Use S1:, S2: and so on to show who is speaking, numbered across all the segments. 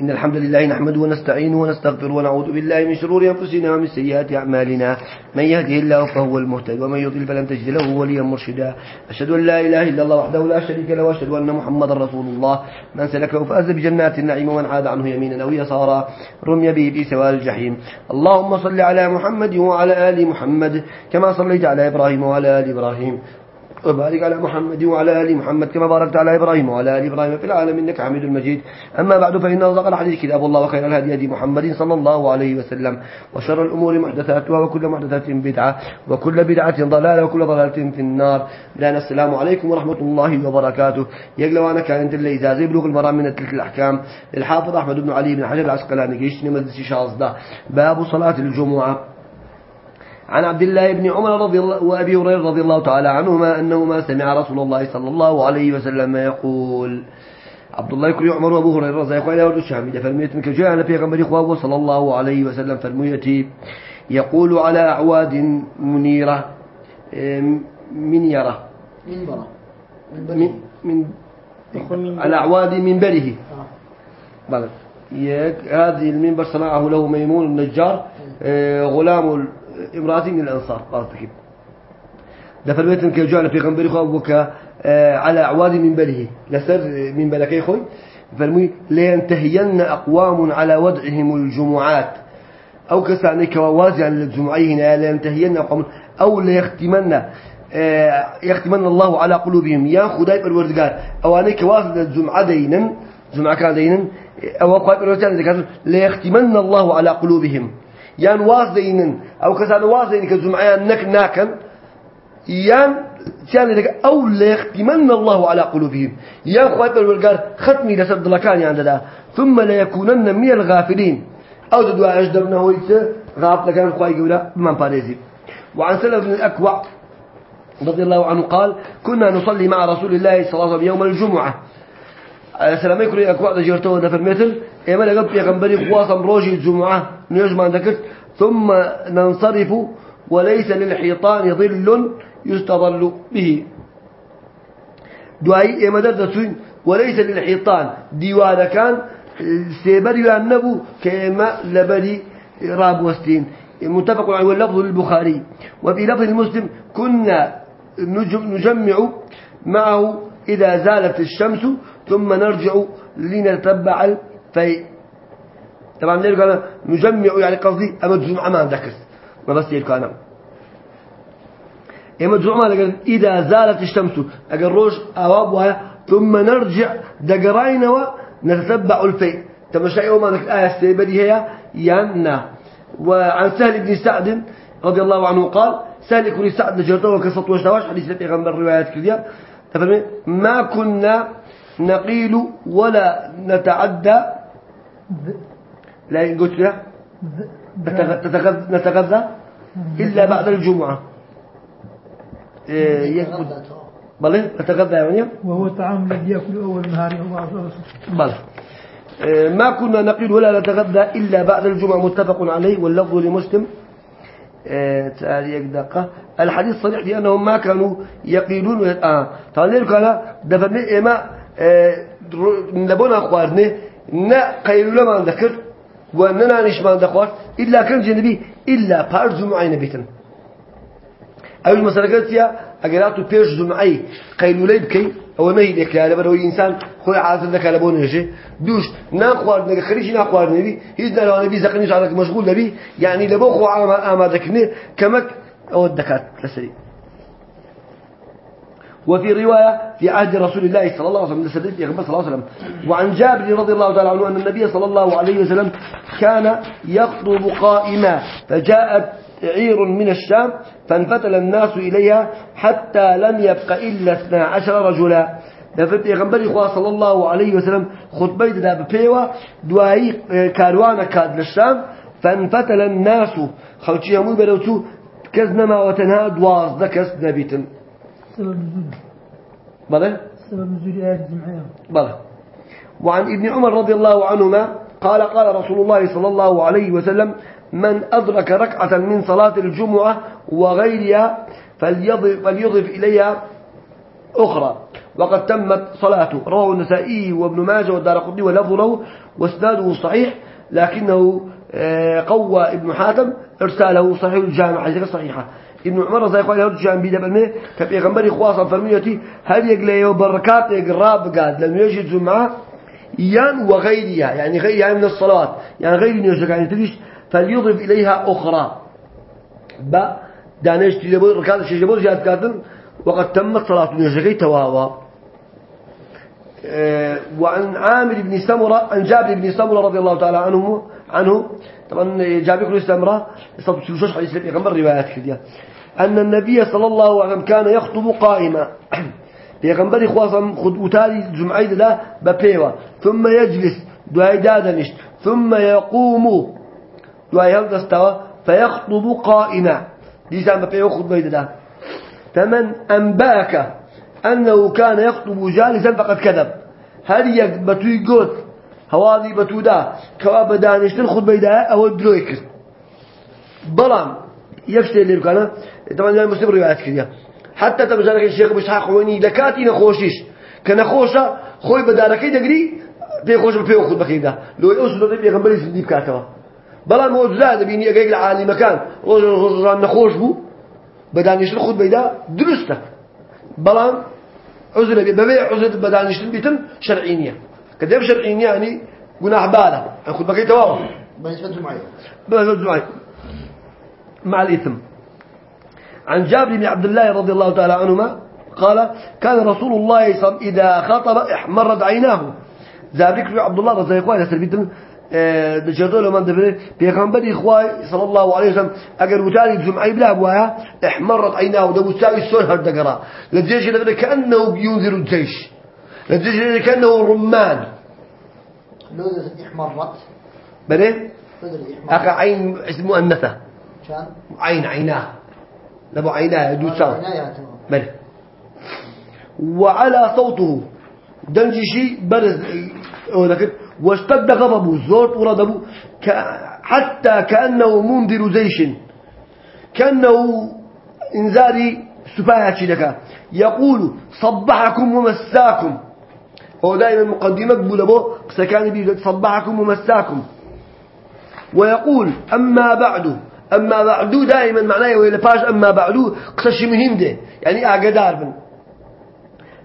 S1: إن الحمد لله نحمده ونستعينه ونستغفره ونعوذ بالله من شرور أنفسنا ومن سيئات أعمالنا. من يهده الله فهو المهتد ومن يضلل فلن تجد له وليا مرشدا. أشهد أن لا إله إلا الله وحده لا شريك له وأشهد أن محمدا رسول الله. من سلكه فأز بجنات النعيم ومن عاد عنه يمينا أو يسارا. رمي به في سوال الجحيم. اللهم صل على محمد وعلى آل محمد كما صليت على إبراهيم وعلى آل إبراهيم. وبارك على محمد وعلى آل محمد كما باركت على إبراهيم وعلى آل إبراهيم في العالم إنك حميد مجيد. أما بعد فإن أصدق الحديث كتاب الله وخير الهدي هدي محمد صلى الله عليه وسلم وشر الأمور محدثاتها وكل محدثات بدعة وكل بدعة ضلالة وكل ضلالة في النار. لأن السلام عليكم ورحمة الله وبركاته. يقلوا أنا كانت اللي زي بلوغ المرام من تلك الأحكام. للحافظ أحمد بن علي بن حجر العسقلاني كيش نمدس شاصدة باب صلاة الجمعة. عن عبد الله بن عمر رضي الله وأبي هريرة رضي الله تعالى عنهما أنهما سمع رسول الله صلى الله عليه وسلم يقول عبد الله يقول عمر وأبو هريرة زي قال ورد الشام فرميت منك جاء أنا في غمر إخوة صلى الله عليه وسلم فرميتي يقول على أعواد منيرة منيرة.
S2: منبرة.
S1: من من على أعواد منبره. بلى. هذه المنبر صنعه له ميمون النجار غلام امرأة من الأنصار قالت ده فرميت انك جعل في غنبري خوابك على أعواد منبره. لسر من بلكي خوي. فرمي لينتهين أقوام على وضعهم الجمعات. أو كسانيك ووازعا للجمعين لينتهين أقوام. أو ليختمن يختمن الله على قلوبهم. يا خداي بالوردقار أو أنيك واصل الجمعة دينا جمعة كان دينا أو قائب بالوردقار ليختمن الله على قلوبهم. يان واصلين أو كسان واصلين كجمعيان نك ناكن يان كان لك أو ليختمن الله على قلوبهم. يا خوات الورقار ختمي لسد لكان يعني ثم ليكونن من الغافلين. أو تدوا أجدبنا هو غافل كان خواي قولا من باريزي. وعن سلف بن الأكوع رضي الله عنه قال كنا نصلي مع رسول الله صلى الله عليه وسلم يوم الجمعة. سلامي كل أكوع دجرته ده في المثل إما لقب يغنبري خواصا روجي الجمعة نجمع ذكرت ثم ننصرف وليس للحيطان ظل يستظل به. دعي إما دردتون وليس للحيطان. ديوان كان سيبري النبو كما لبري راب وستين. متفق على اللفظ للبخاري وفي لفظ المسلم كنا نجمع معه إذا زالت الشمس ثم نرجع لنتبع الفيء. طبعا ليه قال نجمع يعني قصدي أما الجمعة ما ذكر ما بس يلقى أنا. أما الجمعة قال إذا زالت الشمس أقل روج أوابها ثم نرجع دقرين ونتتبع الفيء. تمشي يوم أنك الآية السيبري هي يانا وعن سهل بن سعد رضي الله عنه قال سهل يكون سعد نجرته وكسط وشتواش حديث لبيغمبر روايات كذا تفهمين؟ ما كنا نقيل ولا نتعدى لا قلت له نتغذى, إلا بعد الجمعة.
S2: يغضى
S1: بلى نتغذى يعني
S3: وهو الطعام الذي يأكل أول نهار هو
S1: بلى ما كنا نقيل ولا نتغذى إلا بعد الجمعة متفق عليه واللفظ لمسلم. تاريخ دقة الحديث صريح لأنهم ما كانوا يقيلون. آه تعالوا كان دفن إما نبونا أخوارنا نا قيلوا لما ذكر وننانشمان دخوار إلا كم جنبي إلا بار جمعين بيتن أو المسألة يا أجراتو بيرش جمعي قيلولي بكي أو ما يدك لا لبر هو إنسان خوي عازل لك على بون يجي دوش ناقوار نك خريج ناقوار نبي هيد نلو نبي زقنيش عليك مشغول نبي يعني لبو خو عام أما ذكرني كمك أو الدكات لسري وفي رواية في عهد رسول الله صلى الله عليه وسلم لسدد يغمى صلى الله عليه وسلم. وعن جابر رضي الله تعالى عنه أن النبي صلى الله عليه وسلم كان يخطب قائما فجاءت عير من الشام فانفتل الناس إليها حتى لم يبق إلا اثنا عشر رجلا. دفت يغنبري خواه صلى الله عليه وسلم خطبه دا ببيوة دواهي كاروانا كاد للشام فانفتل الناس. خلشي يموي بلوتو كزنما وتنها دواز دكس نبيتن
S3: سبب نزول
S1: بلى؟
S3: سبب نزول آيات الجمعية.
S1: بلى. وعن ابن عمر رضي الله عنهما قال قال رسول الله صلى الله عليه وسلم من أدرك ركعة من صلاة الجمعة وغيرها فليضف, فليضف إليها أخرى. وقد تمت صلاته. رواه النسائي وابن ماجه والدار قطني ولفظ له واسناده صحيح لكنه قوى ابن حاتم إرساله صحيح الجامع حديث صحيحة. ابن عمر زي قال الجامع بيد بالمه كبيغمبري خواصا فرميتي هل يقلي وبركات يقراب قاد لم يجد جمعة يان وغيرها يعني غيرها من الصلوات يعني غير نيوشك يعني تريش فليضف إليها أخرى. با دانش تجيبوا ركعات الشجبور جات كاتن وقد تمت صلاة نيوشك تواوا آه، وعن عامر بن سمرة عن جابر بن سمرة رضي الله تعالى عنه عنه. طبعا جابر بن سمرة صوت سوشش حديث البيغمبر روايات كذا أن النبي صلى الله عليه وسلم كان يخطب قائما. بيغمبر خواصم خطبتالي جمعي لا ببيوة. ثم يجلس دعاء دادنش ثم يقوم دعاء هل استوى فيخطب قائما. ليس ببيوة خطبة لا فمن أنبأك أنه كان يخطب جالسا فقد كذب. هل يكبتوي هەواڵی بەتوودا کەوا بە دانیشتن خود بەیدایە ئەوە درۆی کرد. بەڵام یەک شتێ لێ بکەنە دەوانجان مسلم ڕیوایەت کردە حتا تەمەجارەکەی شێخ بشحاق خوێنی لە کاتی نەخۆشیش کە نەخۆشە خۆی بە دارەکەی دەگری پێخۆش بە پێ خود بەخیدا لۆی ئەو سنەتی پێغەمبەری زندی بکاتەوە. بەڵام ئەوە جودا دەبینی ئەگەیەک لە عالمەکان ڕۆژ ڕۆژان نەخۆش بوو بە دانیشتن خود بەیدا دروستە بەڵام عزر بێ بەبێ عزر بە دانیشتن بیتن شەرعی نییە. كده شرعينية يعني جناح باله خطبة كي تواو
S2: بالنسبة للجمعية
S1: بالنسبة للجمعية مع الإثم. عن جابر بن عبد الله رضي الله تعالى عنهما قال كان رسول الله صلى الله عليه وسلم إذا خطب احمرت عيناه. ذلك بن عبد الله رضي الله عنه سلبيتم دجدول من دبر بيغمبر إخوة صلى الله عليه وسلم. أجر وتالي الجمعة بلا أبواها احمرت عيناه. دو ساوي السور هردقرا للجيش لذلك كأنه ينذر الجيش. للجيش كأنه رمان.
S2: لو احمرت
S1: بلي أخا
S2: احمرت
S1: عين اسم مؤنثة
S2: كان
S1: عين عيناه. لبو عيناه دو ساوي
S2: عناية تمام
S1: بل وعلى صوته. دنجشي برز. ذكر واشتد غضبه. زورت وردبه ك- حتى كأنه منذر جيش. كأنه انذاري سفاهة لك. يقول صبحكم ومساكم. هو دائما مقدمة بولبو سكان بيقول صبحكم ومساكم. ويقول أما بعد أما بعد دائما معناه ولا باش أما بعد قصش مهم ده. يعني أقدار من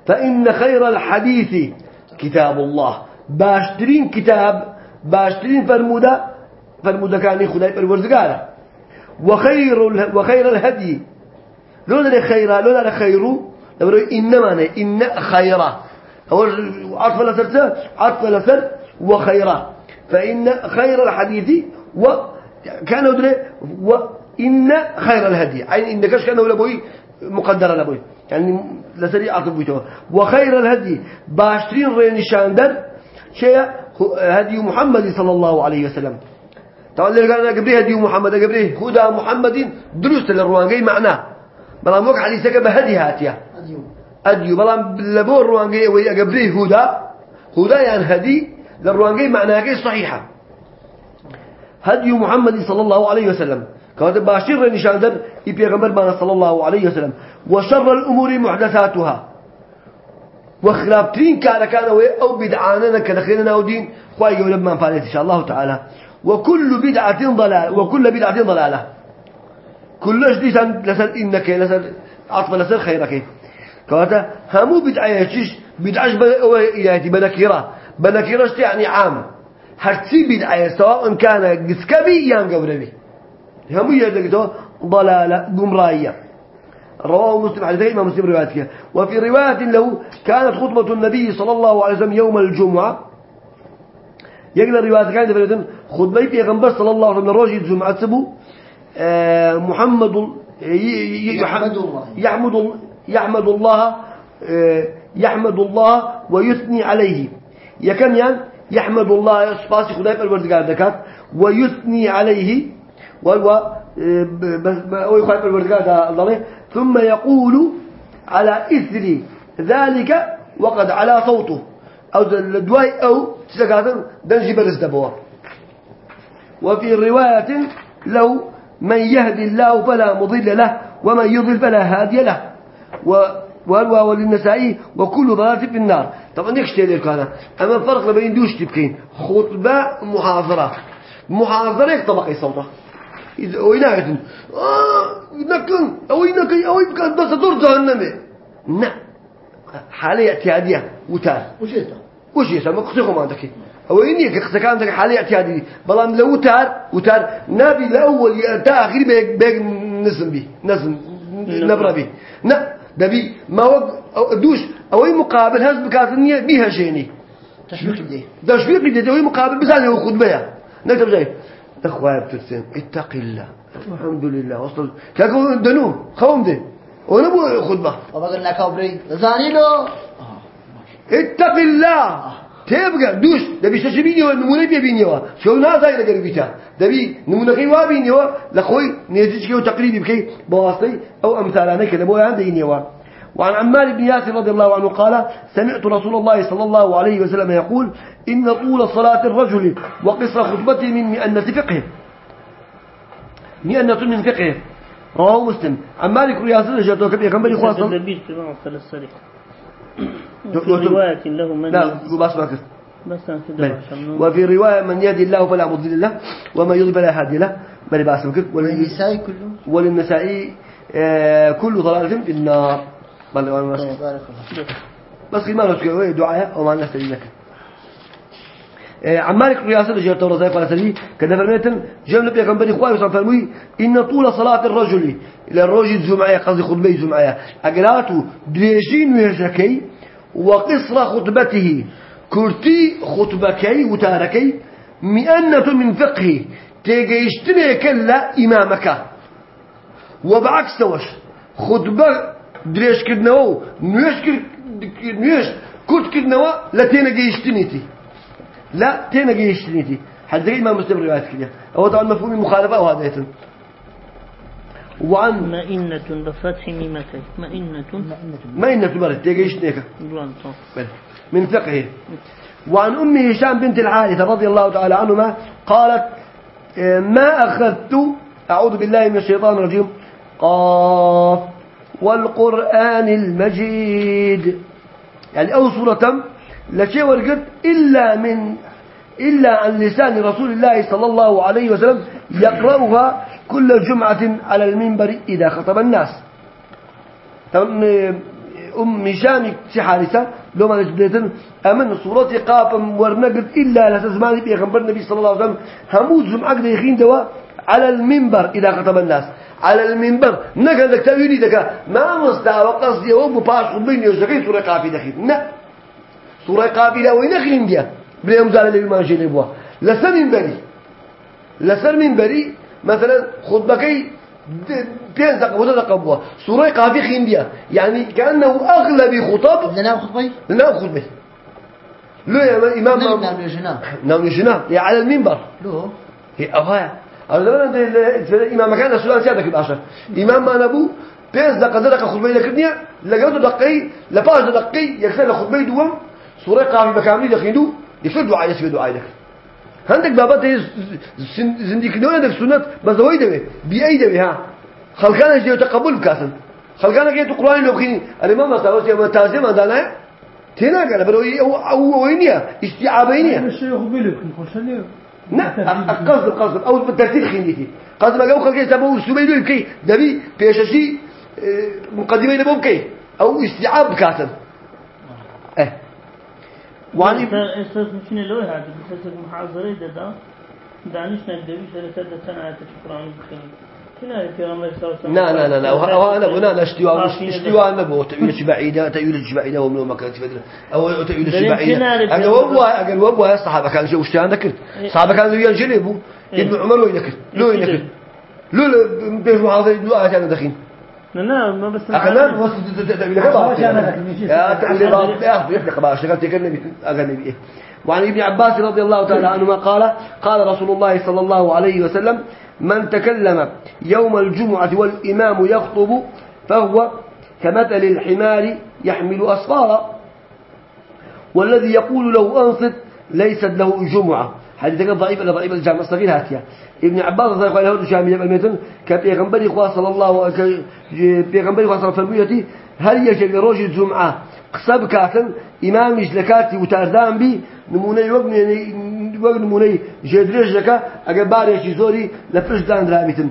S1: فإن خير الحديث كتاب الله. باشترين كتاب باشترين فرمودة فرمودة كان خداي بالورزقارة وخير وخير الهدي. لولا خير لولا خير لو إنما إن خيرا هو عطف لسر عطف لسر وخيرا. فإن خير الحديث و كان ودري وإن خير الهدي. يعني إن كش كانه لبوي مقدر لبوي يعني لسري عطف بيته وخير الهدي باشترين رين شاندر شيء هدي محمد صلى الله عليه وسلم. طبعا اللي قال أنا قبليه هدي محمد؟ قبليه هدى محمد دروس للروانجي معناه. بلا موقع حديثك بهدي هاتيه
S2: أديو
S1: بلام لبور روانجي ويقبريه هدى هدى يعني هدي. للروانجي معناه صحيحة. هدي محمد صلى الله عليه وسلم. كانت باشر نشان در يبي غمر معنا صلى الله عليه وسلم. وشر الأمور محدثاتها. وخلافتين كان كان أو بدعاننا كدخلنا أو دين خواهي يقول ما فعلت إن شاء الله تعالى. وكل بدعة ضلال وكل بدعة ضلالة. كلش دي سن لسن إنك لسن عطف لسن خيرك. كواتا همو بدعة يشيش بدعش إلهي بنكيرة بنكيرة يعني عام. هرتي بدعة سواء كان قسكبي يان قبربي. همو يدك ضلالة قمراية رواه مسلم حديث إمام مسلم روايته وفي رواية له كانت خطبة النبي صلى الله عليه وسلم يوم الجمعة. يقدر رواية كانت فريدن خطبة بيغمبر صلى الله عليه وسلم روجي الجمعة سبو آه، محمد
S2: يحمد الله.
S1: يحمد ال- يحمد الله آه، يحمد الله ويثني عليه. يكن يعني يحمد الله سباسي خداي بالوردقار دكات ويثني عليه. وهو ب- بس ب- أو يخاف بالوردقار ده الله. ثم يقول على إثر ذلك وقد على صوته. أو الدواي أو تسكاتن دنجي برز دبوا. وفي رواية له من يهدي الله فلا مضل له ومن يضل فلا هادي له. و والوا وللنسائي وكل ضلالة في النار. طبعا يكشتي ذلك أنا؟ أما الفرق بين دوش تبكين خطبة محاضرة محاضرة طبقي صوته إذا وينايتن آه نكن أو ينكن أو يبقى بس دور جهنم. نعم. حالة اعتيادية وتار
S2: وش هذا؟
S1: وش يسمى قصيكم عندك أو إني كقصة كان عندك حالة اعتيادية. بلام لو تار وتار. نبي الأول تأخير بيك بيك نسم به نسم نبرة. به لا دبي ما وق دوش أو أي مقابل هز بكاتنية بها شيني
S2: تشويق دي
S1: تشويق دي أو مقابل بزاني وخطبة نكتب زي أخوة بترسم اتق الله. الحمد لله. وصل. تلاقوا دنو خوم دي. ونبو خطبة
S2: وبقى لنا كوبري زاني له
S1: اتق الله. تبقى دوش دبي ششبيني ونمونه بيبيني وا شو نازاي لقرب بيتا؟ دبي نمونة كي وابيني وا لخوي نيجيش كيو تقريبي بكي بواسطي أو أمثالانة كده بو عندي وا وعن عمار بن ياسر رضي الله عنه قال سمعت رسول الله صلى الله عليه وسلم يقول إن طول صلاة الرجل وقصر خطبته من مئنة فقهه مئنة من فقهه رواه مسلم. عن مالك بن ياسر جاءته كبير كان بني
S4: وفي رواية له من
S1: لا بس
S4: بس كده. عشان
S1: وفي رواية من يهدي الله فلا مضل له وما يضل فلا هادي له. بل بأس بكر. ولل-
S2: النساء كله
S1: وللنسائي آه، كل ضلالة في النار. بل بس.
S2: بارك الله
S1: بس ما نسكت دعاء أو ما الناس لك بن ياسر جاءت ورزاق قال سلي كذا فرميتن جملة بيغمبري إخواني وصل فرمي إن طول صلاة الرجل إلى الرجل زمعية قصدي خطبة زمعية أقراته دريجين ويرجكي وقصر خطبته كرتي خطبكي وتاركي مئنة من فقه تيجيشتني كلا إمامك. وبعكس توش خطبة دريش كدنوا نيش كد نيش كنت كدنوا لا تينا جيشتنيتي لا تينا جيشتنيتي حد ما مسلم روايات كده هو طبعا مفهوم المخالفة وهذا يتم وعن
S4: مئنة بفتح ميمتين. مئنة
S1: تيجيشتنيك
S4: دوان طاف
S1: بل من فقهه. وعن أم هشام بنت الحارثة رضي الله تعالى عنهما قالت آه، ما أخذت أعوذ بالله من الشيطان الرجيم. قاف والقرآن المجيد. يعني أو سورة لا شيء ورقت إلا من إلا عن لسان رسول الله صلى الله عليه وسلم يقرأها كل جمعة على المنبر إذا خطب الناس. أم هشام حارثة لو ما نجدتن أمن صورتي قافا ورنقد إلا لتزمان بيغمبر النبي صلى الله عليه وسلم. هموت جمعة ديخين دوا على المنبر إذا خطب الناس. على المنبر. نقل لك تأويلي دكا. ما مستوى قصدي وابو باش خطبين يوزكي سورة قافي دخين لا. سورة قافي لا وين دخين ديا بلا يمزال اللي ما جيني بوا لسر منبري لسر منبري مثلا خطبكي بين دقة ولا دقة بوا سورة قافي خين ديا يعني كأنه أغلب خطب
S2: لنا خطبي
S1: لا خطبه لا يا إمام
S2: نعم جناب
S1: نعم يجنا يا على المنبر
S2: له
S1: هي أبايا أولا أنت إمام كان السؤال سيادك العشر إمام ما نبو بيز دقة دقة خطبة لكنيا لقيته دقي لباش دقي يكسر خطبة دوم سورة قافي بكامل يخيدو يكسر دعاء يسوي دعاء لك عندك بابا تيز زنديك نوع عندك سنة بس دوي بأي دوي ها. خلقانا يجي تقبل بكاسن. خلقانا كي تقرأني لو خيني الإمام مساوس يوم تازم هذا تينا قال برو أو أو وينيا؟ استيعابينيا
S3: الشيخ بيلك نخش ليه
S1: لا القصد القصد أو بالترتيب خينيتي قصد ما جو خلقي سبو سبيدو يبكي دبي بيششي مقدمة يبو بكي أو استيعاب آه وعن
S4: أستاذ مشين لو هذا بس محاضرة ده دانش نقدر شركة ده سنة تشكران بكين كنا في غمر سوا
S1: لا لا لا لا أو أنا بنا استواء استواء ما بو تأويل بعيدة تأويل بعيدة ومنو ما كانت فدرة أو تأويل بعيدة أجل وبوا أجل وبوا الصحابة كانوا شو وشتان ذكر. الصحابة كانوا ينجلبوا ابن عمر لو يذكر لو يذكر لو بيش محاضرة لو أجل دخين.
S4: لا ما بس
S1: أقل وصل خبر يا بقى شغلت وعن ابن عباس رضي الله تعالى عنهما قال قال رسول الله صلى الله عليه وسلم من تكلم يوم الجمعة والإمام يخطب فهو كمثل الحمار يحمل أسفارا والذي يقول له أنصت ليست له جمعة. حديث كان ضعيف إلى ضعيف الجامع الصغير هاتيا ابن عباس رضي الله عنه شامل الميتن كبيغمبر إخوة صلى الله بيغمبر إخوة صلى الله عليه هل يجب لروج الجمعة قصب كاتن إمامش لكاتي وتاردان بي نموني وقت وقت نموني جدريش لك أجا باريش زوري لفرش دان رابطن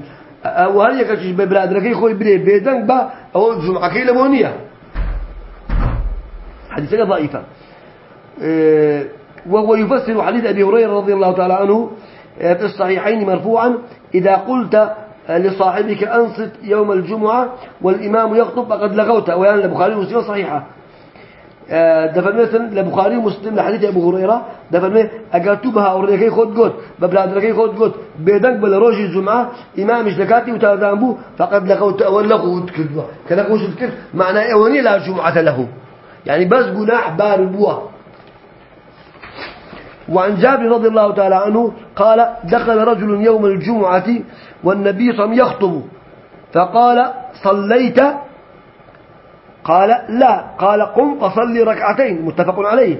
S1: وهل يكشف ببرادركي خوي بري بيدن با أو الجمعة كي لمونية حديثة ضعيفة. أه وهو يفسر حديث أبي هريرة رضي الله تعالى عنه أه في الصحيحين مرفوعا إذا قلت لصاحبك أنصت يوم الجمعة والإمام يخطب فقد لغوت ويعني البخاري ومسلم صحيحة. أه دفن مثلا لبخاري ومسلم لحديث أبو هريرة دفن مثلا أقاتوبها أوريكي خود قد ببلادركي خود قد بيدك بل روج الجمعة إمام زكاتي وتادامبو فقد لغوت أول لغوت كذبه كلغوش الكذب معناه أولي لا جمعة له. يعني بس جناح باربوة. وعن جابر رضي الله تعالى عنه قال دخل رجل يوم الجمعة والنبي صلى الله عليه وسلم يخطب. فقال صليت؟ قال لا. قال قم فصلي ركعتين. متفق عليه.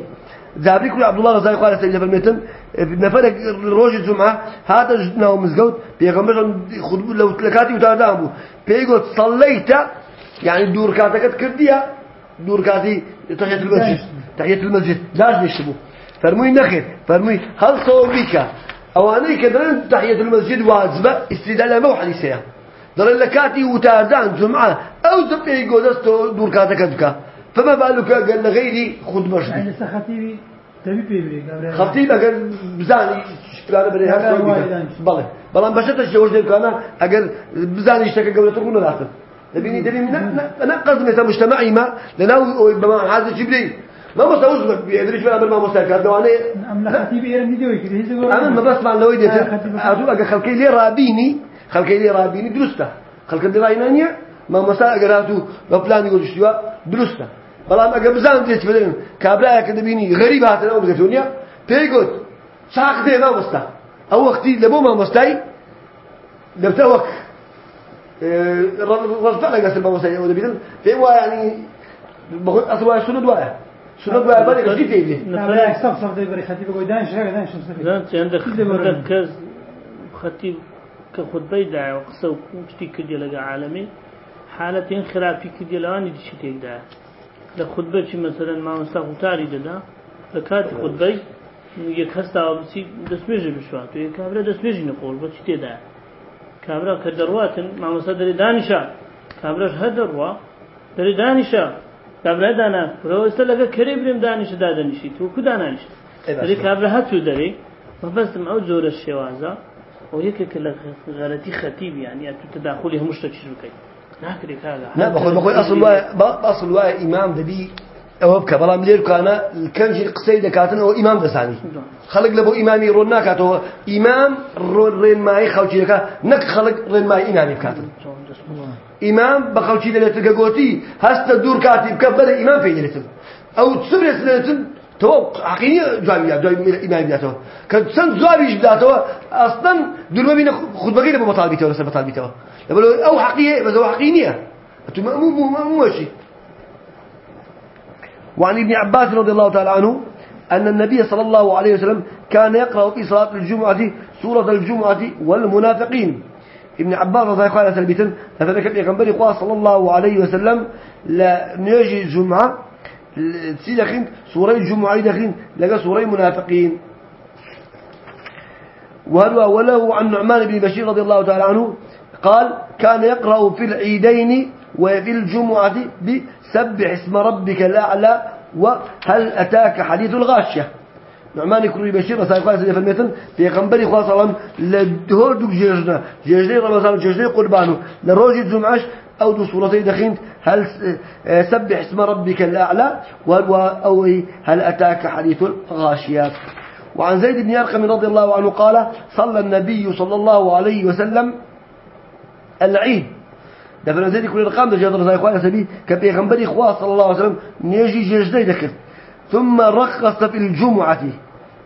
S1: جابر يقول عبد الله غزالي قال سيدنا بالمتن نفرق روج الجمعة هذا جدنا ومزقود بيغمر خطب لو تلكاتي وتعدامه بيقول صليت يعني دور كاتك كرديها دور كاتي تحية المسجد. تحية المسجد. لاش نشتبه فرموي نخير فرموي هل صوبك أو اني كدرن تحية المسجد واجبة استدلال مو حديثية دل لكاتي وتادان جمعة أو زبي جوزستو دور كاتك بك فما بالك قال لغيري خذ مشدي
S3: يعني خطيبي تبي بيبري
S1: خطيب اگر بزاني شكلانه بري هر صوبك بله بلان بشت الشوش دي كان اگر بزاني اشتكى قبل تقول لا تبيني تبي أنا قصدي مجتمعي ما لناوي بما هذا جبريل ما مستوز بيدريش ولا بل ما مستوى دواني
S3: أم لا خطيبي إيران دي دوي كده
S1: أنا ما بسمع لو يدي أقول أجا خلكي لي رابيني خلكي لي رابيني درسته خلك دي راينانيا ما مساء قراتو ببلان يقول شو درسته بلام أجا بزان ديت بدين كابلا كده بيني غريب هاتنا أو بقتونيا بيقول شاق ده ما مستا أو وقتي لبو ما مستاي لبتوك رفع لك أسل ما مستاي أو دبيتن فهو يعني بقول أصلا شنو دواء Şuna böyle bari gıcı değil.
S3: Böyle ekstaf safdayı böyle hatibe koydan şirek eden şunu sefek.
S4: Lan sen de hatibe kız hatib که خطبه دعا و قصه و کشتی کردی لگه عالمی حالت این خرافی کردی لانی دیشی تیگ دعا لخطبه چی مثلا ما مستاق اتاری دادا. لکات خطبه یک هستا و بسی دسمیجه بشوات. و یک کابره دسمیجه نقول با چی تیگ دعا کابره که درواتن ما مستاق داری دانشا. کابره هر دروا داری دانشا. كابرا دانا ولو استلقى كريم بريم دانش دادنشي تو كدانش دري كابرا هاتو دري وبس ما زور الشوازة ويك كلا غلطي خطيب يعني تداخلي هم مشتك شركي ناكري كاغا
S1: لا بقول بقول أصل واي أصل واي إمام دبي ئەوە بکە. بەڵام لێرکانە کەمجی قسەی دەکاتن ئەوە ئیمام دەزانی خەڵک لە بۆ ئیمامی ڕۆن ناکاتەوە. ئیمام ڕۆن ڕێنمایی خەڵکیەکە نەک خەڵک ڕێنمای ئیمامی بکاتن. ئیمام بە خەڵکی دەلێت گەگۆتی هەستە دوور کاتی بکە بەرە ئیمام پێی دەلێتن. ئەو چبرێت لێتن تۆ عقینی جوابی دوای ئیمامی بداتەوە. کە چەند جوابیش بداتەوە ئەستەن دروەبینە خودبەکەی لە بۆ بەتال بیتەوە لەسەر بەتال بیتەوە. لەبەرەوەی ئەو حەقیە بەزەوە حەقی نییە. تو مەموو مەمووەشی وعن ابن عباس رضي الله تعالى عنه أن النبي صلى الله عليه وسلم كان يقرأ في صلاة الجمعة سورة الجمعة والمنافقين. ابن عباس رضي الله عنه سلبيتن فذلك الإغنبري قال صلى الله عليه وسلم لا نيجي الجمعة تسي دخين سورة الجمعة دخين لقى سورة منافقين وهذا وله عن نعمان بن بشير رضي الله تعالى عنه قال كان يقرأ في العيدين وفي الجمعة بسبح اسم ربك الأعلى وهل أتاك حديث الغاشية؟ نعمان يكون بشير رسائل قال سيدي فالميتن في غنبري خاصة الله لدهور دوك جيجنا جيجني رمضان جيجني قربانه لروج الجمعة أو دو صورتي دخين هل سبح اسم ربك الأعلى أو هل أتاك حديث الغاشية؟ وعن زيد بن أرقم رضي الله عنه قال صلى النبي صلى الله عليه وسلم العيد. دفن زيد كل الرقم ده جدر زي اخوان سبي كبيغمبر اخوان صلى الله عليه وسلم نيجي جيجدي دخل ثم رخص في الجمعة.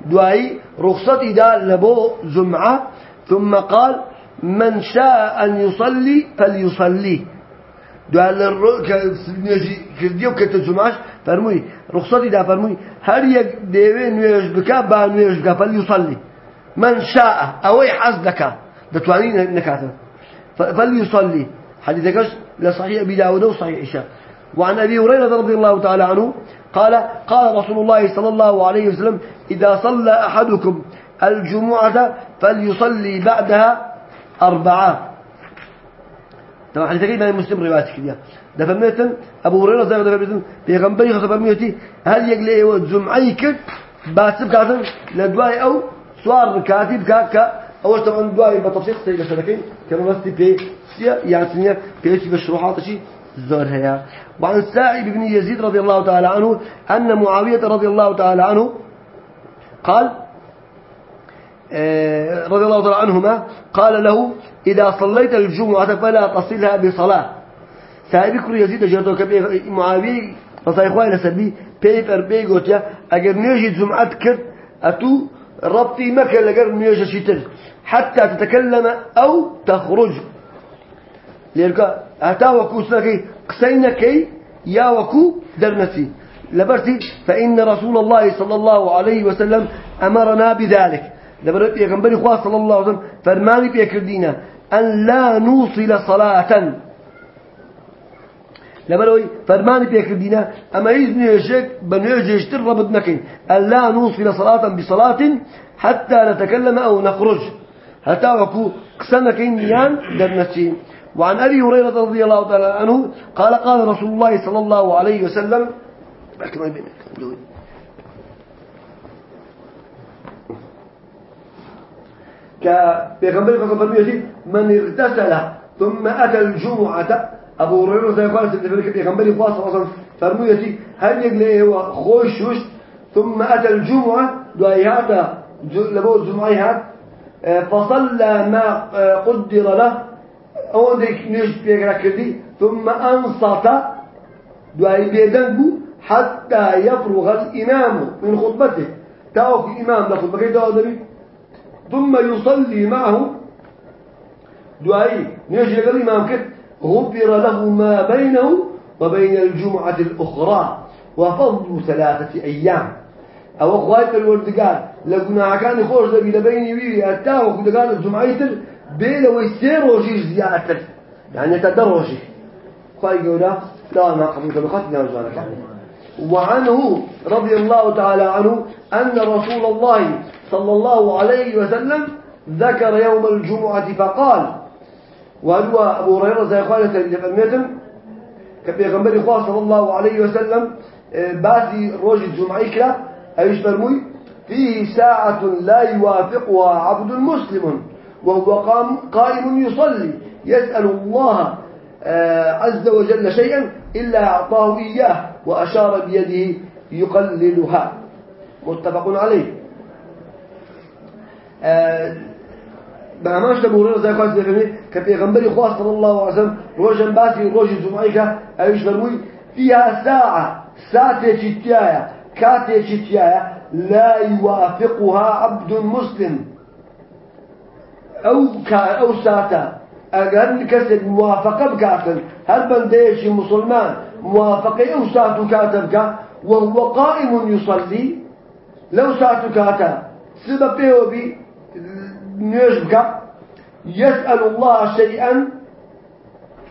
S1: دعي رخصتي دا لبو جمعة. ثم قال من شاء أن يصلي فليصلي. دعا للرو كنيجي كرديو كت الجمعة. فرموي رخصتي دا فرموي هل يك ديوي نيج بكا با نيج بكا فليصلي. من شاء أو حزدك دتواني نكاتا فليصلي. حديث كش لصحيح أبي داود وصحيح عائشة وعن أبي هريرة رضي الله تعالى عنه قال قال رسول الله صلى الله عليه وسلم إذا صلى أحدكم الجمعة فليصلي بعدها أربعة. طبعا حديث ما مسلم رواياتك كده. ده أبو هريرة زي ده فرميتن بيغنبري خطب فرميتي هل يقلي هو جمعي كد باسب كاتن لدواي أو سوار ركاتي بكا كا. أول طبعا دواي بتفصيل سيجا سلكين كما نستي بي يعني سنية بيشي بشروحات شيء زور هيا وعن سائب بن يزيد رضي الله تعالى عنه أن معاوية رضي الله تعالى عنه قال رضي الله تعالى عنهما قال له إذا صليت الجمعة فلا تصلها بصلاة سائب يزيد جرتو كبير معاوية رضي الله إلى سبي بيبر بيغوتيا أجر نيجي جمعة كر أتو ربطي مكة لقر نيجي شتر حتى تتكلم أو تخرج ليركا هتا وكو سنكي قسينكي يا وكو درنسي. لبرتي فإن رسول الله صلى الله عليه وسلم أمرنا بذلك. لبرت يا جنبري خوا صلى الله عليه وسلم فرماني بيكردينا أن لا نوصل صلاة. لبروي فرماني بيكردينا أما إذن يشك بنيجي يشتر ربط نكين. أن لا نوصل صلاة بصلاة حتى نتكلم أو نخرج. هتا وكو قسنكين يان درنسي. وعن أبي هريرة رضي الله تعالى عنه قال قال رسول الله صلى الله عليه وسلم كبيغمبر قصة فرمية من اغتسل ثم أتى الجمعة أبو هريرة سيقال سيدنا بيغمبر خاصة أصلا فرمية هل يقليه هو خوش ثم أتى الجمعة دعيهات لبو الجمعيهات فصلى ما قدر له نيش بيقرا كردي ثم أنصت دعاء بيدنبو حتى يفرغ الإمام من خطبته. تاوك الإمام لخطبته دعاء ثم يصلي معه. دعاء نيش يقرا الإمام كد غفر له ما بينه وبين الجمعة الأخرى. وفضل ثلاثة أيام. أو أخوات الوردقان لقنا كان خوش لبي لبيني ويري أتاوك دقان الجمعة بين ويسير وجيش زيادة يعني تدرجي خواهي قولا لا ما قبل طبقتنا وزارك يعني وعنه رضي الله تعالى عنه أن رسول الله صلى الله عليه وسلم ذكر يوم الجمعة فقال وهو أبو هريرة زي قال لفرميتم كبيغمبر إخوة صلى الله عليه وسلم باسي روج الجمعة كلا أيش فرموي؟ فيه ساعة لا يوافقها عبد مسلم. وهو قام قائم يصلي يسأل الله عز وجل شيئا إلا أعطاه إياه وأشار بيده يقللها. متفق عليه. بهماش لبو هريرة زي قاس بيغمي كبيغمبري خواص صلى الله عليه وسلم روجا باسي روجا جمعيك أيش فرموي؟ فيها ساعة ساعة تشتيايا كاتي تشتيايا لا يوافقها عبد مسلم. أو كا أو ساتا. أجر كسر موافقة بكاتن هل بنديش مسلمان موافقة أو ساتو كاتبك وهو قائم يصلي. لو ساتو كاتا. سبب بي نيجبك يسأل الله شيئا.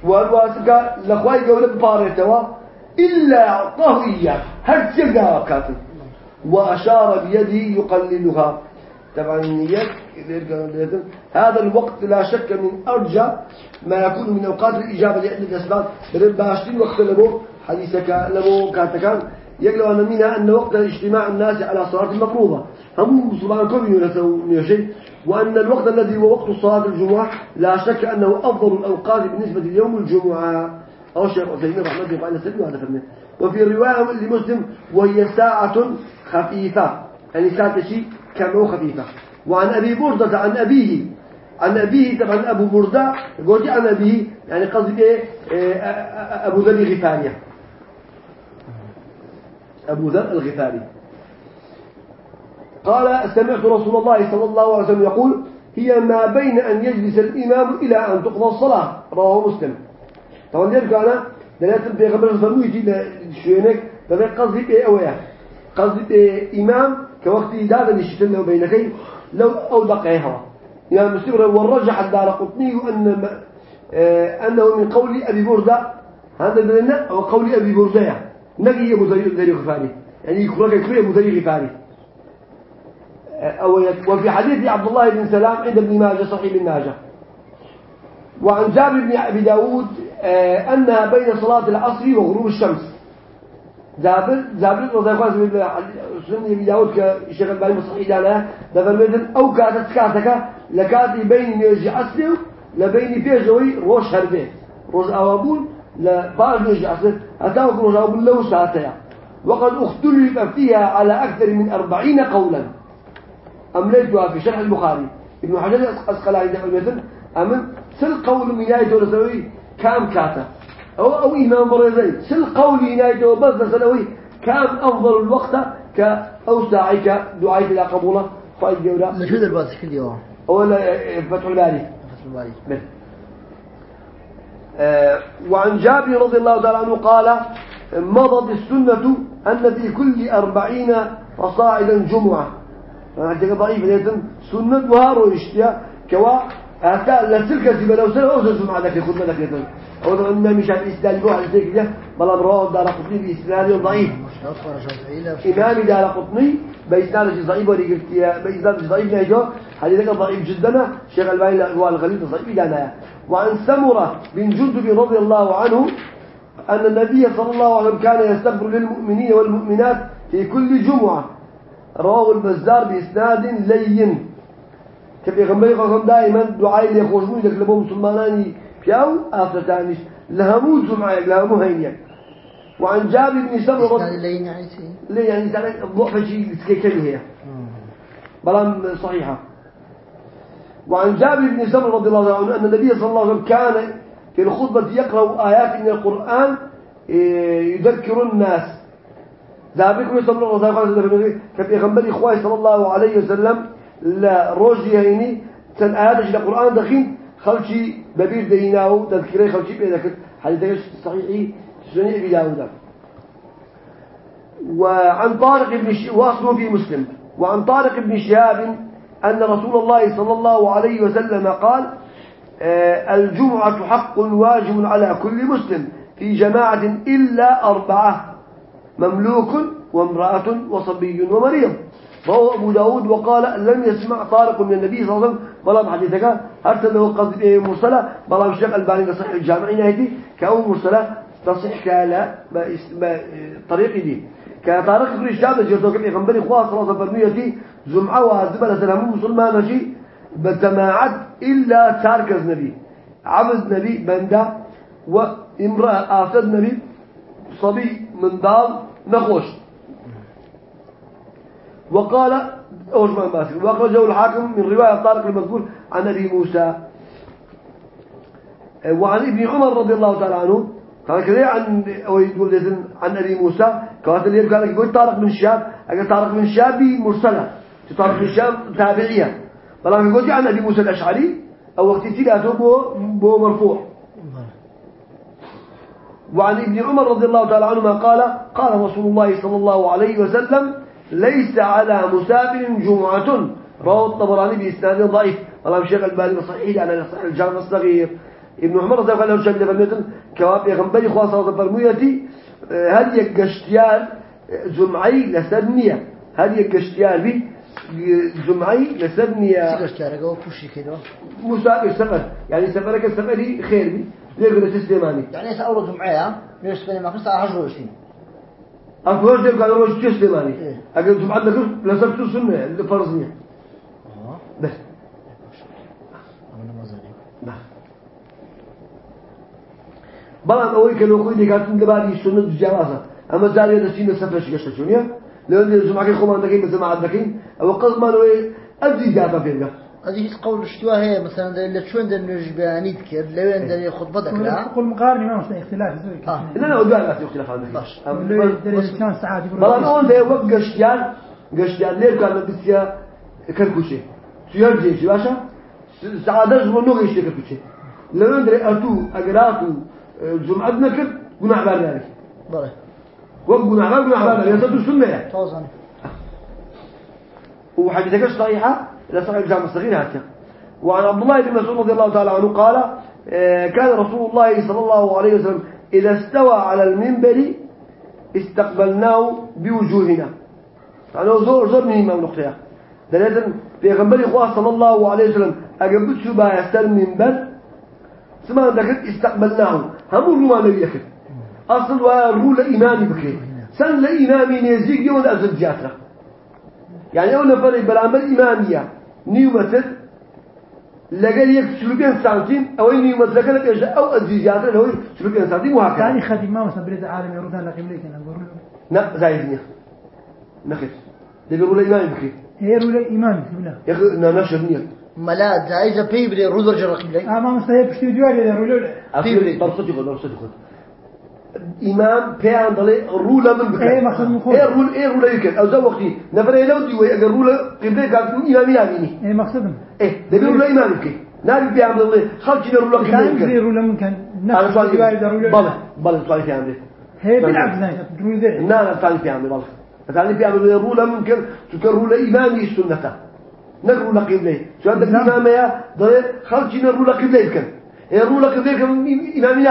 S1: والواسقة لخواي قولة بارتوا إلا أعطاه إياه هل تلقى كاتب وأشار بيده يقللها. طبعا النيات هذا الوقت لا شك من أرجى ما يكون من أوقات الإجابة لأهل الأسباب بدل باشتين وقت لبو حديثك لبو كاتكان يقلو أن منها أن وقت اجتماع الناس على صلاة المفروضة هم مسلمان كم شيء؟ وأن الوقت الذي هو وقت صلاة الجمعة لا شك أنه أفضل الأوقات بالنسبة ليوم الجمعة. أو الشيخ عثيمين رحمة الله قال سلم هذا فرمه وفي رواية لمسلم وهي ساعة خفيفة. يعني ساعة شيء كم خفيفة وعن أبي بردة عن أبيه. عن أبيه طبعا أبو بردة. قلت عن أبيه. يعني قصدي إيه؟ أبو ذر الغفاري. أبو ذر الغفاري. قال سمعت رسول الله صلى الله عليه وسلم يقول هي ما بين أن يجلس الإمام إلى أن تقضى الصلاة. رواه مسلم. طبعا يرجع أنا دلالة بيغمبر فرمويتي شوينك فذا قصدي إيه أويا؟ قصدي إيه كوقت هذا اللي شتنا بينكي لو أو دقيها يعني مسلم والرجح الدار قطني أن أنه من قول أبي بردة هذا لنا وقول أبي بردية نقي أبو ذري غفاري يعني يكون يكون أبو ذري غفاري وفي حديث عبد الله بن سلام عند ابن ماجه صحيح ابن ماجه. وعن جابر بن أبي داود آه، أنها بين صلاة العصر وغروب الشمس. جابر جابر رضي الله عنه أبي داود كشيخ الباني صحيح دانا دفر مثل أو كاتت كاتك لكاتي بين نيجي عصر لبين بيجوي روش هربي روش أوابون لبعض نيجي عصر أتاوك روش أوابون لو ساعتها وقد اختلف فيها على أكثر من أربعين قولا أمليتها في شرح البخاري ابن حجر أسقلاني دفع المثل أمن سل قول من آية ورسوي كام كاتا أو أو إمام بريزي سل قول من آية وبس سنوي كام أفضل الوقت كأو ساعي دعاية إلى قبوله. فأي جورا.
S2: ذا الباس كل يوم؟
S1: أولا فتح الباري.
S2: فتح الباري.
S1: بل. آه، وعن جابر رضي الله تعالى عنه قال مضت السنة أن في كل أربعين فصاعدا جمعة. عندك ضعيف ليتم سنة وهارو اشتيا كوا حتى لسلك زي لو سنة أو جمعة ذاك خدمة ذاك يتم أو أن مش عن إسلام بوح زي كده بلا مراد دار قطني بإسلام ضعيف. إمام دار قطني بإسناد ضعيف ولي قلت يا بإسناد ضعيف نيجو حديثك ضعيف جدا شيخ الباني الأقوال الغليظ ضعيف دانا وعن سمرة بن جندب رضي الله عنه أن النبي صلى الله عليه وسلم كان يستغفر للمؤمنين والمؤمنات في كل جمعة. رواه البزار بإسناد لين. غنبري قسم دائما دعاء اللي يخرجون لك لبو مسلماناني بياو آفتانيش لهمو جمعة لهمو هينيا وعن جابر بن سمرة
S2: اللين يعني
S1: تعرف الضعف شيء كلمة هي بلان صحيحة وعن جابر بن سمرة رضي الله عنه أن النبي صلى الله عليه وسلم كان في الخطبة يقرأ آيات من القرآن يذكر الناس. ذهب بن سمرة رضي الله عنه كفي غنبري إخوائي صلى الله عليه وسلم لا روجي هيني تن في القرآن دخين خلشي ببير ديناو تذكيري خلشي بيدك حديثك صحيحي سنة أبي داود وعن طارق بن ش... واصله في مسلم. وعن طارق بن شهاب أن رسول الله صلى الله عليه وسلم قال آه، الجمعة حق واجب على كل مسلم في جماعة إلا أربعة مملوك وامرأة وصبي ومريض. رواه أبو داود وقال لم يسمع طارق من النبي صلى الله عليه وسلم بلا حديثك هل له قصد إيه مرسلة بلا مشتق الباني صحيح الجامعي نهدي كأو مرسلة تصح كالا طريق دي كطارق بن الشاب جرتو كم يغنبري خواص صلى الله عليه وسلم جمعة وهزبة لسلام مسلمان شيء. بجماعات إلا تارك النبي. عبد نبي بندا وامرأة آفد نبي صبي من ضال نخوش. وقال أوجمع باسل وأخرجه الحاكم من رواية طارق المذكور عن أبي موسى. وعن ابن عمر رضي الله تعالى عنه قال كذا عن يقول عن أبي موسى قال اللي قال يقول طارق بن شاب أقول طارق بن شابي مرسلة طارق بن شاب تابعية. بل يقول عن أبي موسى الأشعري أو وقت تلاته بو, بو مرفوع. وعن ابن عمر رضي الله تعالى عنهما قال قال رسول الله صلى الله عليه وسلم ليس على مسافر جمعة. رواه الطبراني بإسناد ضعيف. والله الشيخ الباني صحيح على الجامع الصغير. ابن عمر رضي الله عنه شاب لفرميتن كواب يغنبري خواصة وطبرميتي هل يقشتيان جمعي لسدنية؟ هل يقشتيان بي؟ جمعي لسدنية.
S2: سيكش كارجو كوشي كده
S1: مسافر سفر. يعني سفرك السفري خير بي. ليه تسليماني
S2: يعني سأورد جمعة نيوش بني ما كنت أحجر وشين
S1: أفواج ده قالوا روش تسليماني
S2: إيه.
S1: أقول جمعة لكم لسبت السنة الفرضية
S2: آه
S1: بس
S2: أنا ما زالي
S1: بس بەڵام ئەوەی کە لۆخۆی دەگاتن لەباری سنت جیاوازە ئەمە زارێ دەچینە سەفرش گەشتە چونیە لەوێ زماکەی خۆمان دەکەین بە جەماعەت دەکەین ئەوە قەزمانەوەی ئەدی داتا پێگە
S2: هذه هيك قول اشتواه هي مثلا ده اللي شو عندنا نرجع بياني ذكر لو عندنا خطبة ذكر
S3: قل مقارنة ما مش اختلاف زوي
S2: آه.
S1: لا لا دوای لاتی اختلاف هذا
S2: باش.
S3: كان ساعات يقول
S1: بەڵام ئەوەن دەیە وەک گەشتیان گەشتیان لێ بکات لە بچە کەرکوچێ سوێر جێشی باشە سعادەش بۆ نۆ گەشتێ کەرکوچێ لەوێن دەرێ ئەتوو ئەگرات و جمعەت نەکرد گوناحبار ناری
S2: بله.
S1: وەک گوناحبار گوناحبار ناری ێستا تو سنەیە
S2: توزن
S1: وحديثك صحيحة؟ إلى صحيح الجامع الصغير هاتها وعن عبد الله بن مسعود رضي الله تعالى عنه قال آه، كان رسول الله صلى الله عليه وسلم إذا استوى على المنبر استقبلناه بوجوهنا. أنا زور زور من إمام نقطة. دليل بيغمبر إخوة صلى الله عليه وسلم أقبل شبا يستل المنبر سما ذكرت استقبلناه. هم ما نبي يكت أصل ورول إمامي بكري. سن لإمامي نزيق يوم أزل يعني أول نفر برامبر إمامية نيومتر لقال يك سلوكين سانتين أو إني مزكنا بيجا أو أزيجات اللي هو سلوكين سانتين وهكذا.
S3: ثاني خديم ما مثلا بريد عالم يردان لكن ليك أنا أقول
S1: لا زايدني نخس ده بيقول الإمام بكري
S3: هي رولا إمام بلا
S1: يا أخي أنا نشر نية
S2: ملا جائزة بي بلي رودر جرقم لي
S3: آه ما مستهي بشتي جواري ده رولا
S1: أخي برصتي خد برصتي خد إمام بيان ضلي رولا من بكري
S3: إيه.
S1: إيه رول إيه رولا يمكن أو زو وقتي. نفر يلو دي ويا رولا قبلة كان إمامي ياميني.
S3: إيه مقصدهم
S1: إيه ده بيقول إمام بكري نبي بيعمل ضلي خلصنا رولا قبلة
S3: كان
S1: يمكن
S3: زي رولا من كان.
S1: أنا سؤال
S3: رولا
S1: بلى بلى سؤال في عندي
S3: هي بالعكس زين رولا ذي
S1: لا تعرف في والله تعرف في عمي رولا ممكن تكرر إمامي السنة. نقرأ لقيم ليه شو عندك
S3: نعم.
S1: إمام يا ضل خلصنا رولا قبل يمكن هي رولا قبل يمكن إمامي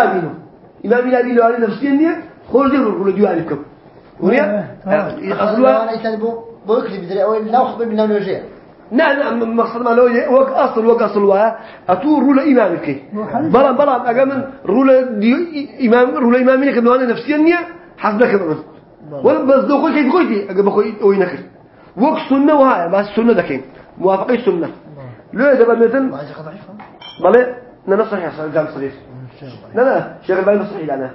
S1: لا بينه إمامي لا بينه على نفسي إني خرج رولا ديوانكم ويا أصلا
S2: بو بدري أول لا
S1: نعم مقصد ما لو أصل وق أصل وها أتو رولا إمامك بلا بلا أجمن رولا دي إمام رولا إمامي كده أنا نفسي إني حسبك من ولا بس أجمع كوي أو ينكر وق سنة وها بس سنة دكين موافقة السنة لو إذا مثلا بلى صحيح صحيح صحيح لا لا شيخ الباني صحيح أنا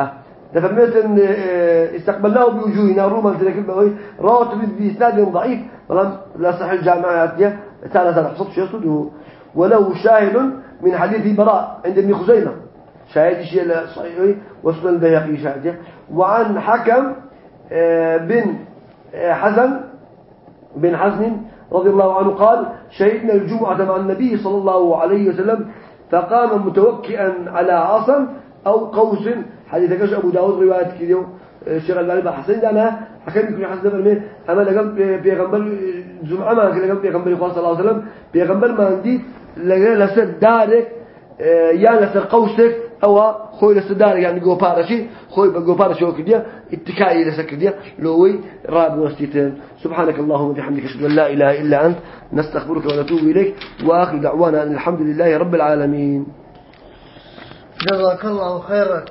S1: آه ده فهمت ان آه، استقبلناه بوجوهنا روما ذلك البوي راتب بإسناد ضعيف. طبعا لا صح الجامعات تعالى تعالى حصل شيء صدق ولو شاهد من حديث براء عند ابن خزيمة. شاهد شيء لا صحيح وسنن البيهقي شاهد وعن حكم آه، بن آه، حزن بن حزم رضي الله عنه قال شهدنا الجمعة مع النبي صلى الله عليه وسلم فقام متوكئا على عصا أو قوس. حديث كش أبو داود رواية كده الشيخ الباني بحسن أنا حكم يكون حسن برمي أما لقم بيغمبر جمعة ما كان لقم بيغمبر صلى الله عليه وسلم. بيغمبر ما عندي لقى لسر دارك يعني لسر قوسك. خوي لسر دارك يعني خوي بجو بارشي وكده اتكائي لسر كده لوي راب وستيتين. سبحانك اللهم وبحمدك أشهد أن لا إله إلا أنت نستغفرك ونتوب إليك وآخر دعوانا أن الحمد لله رب العالمين.
S2: جزاك الله خيرا.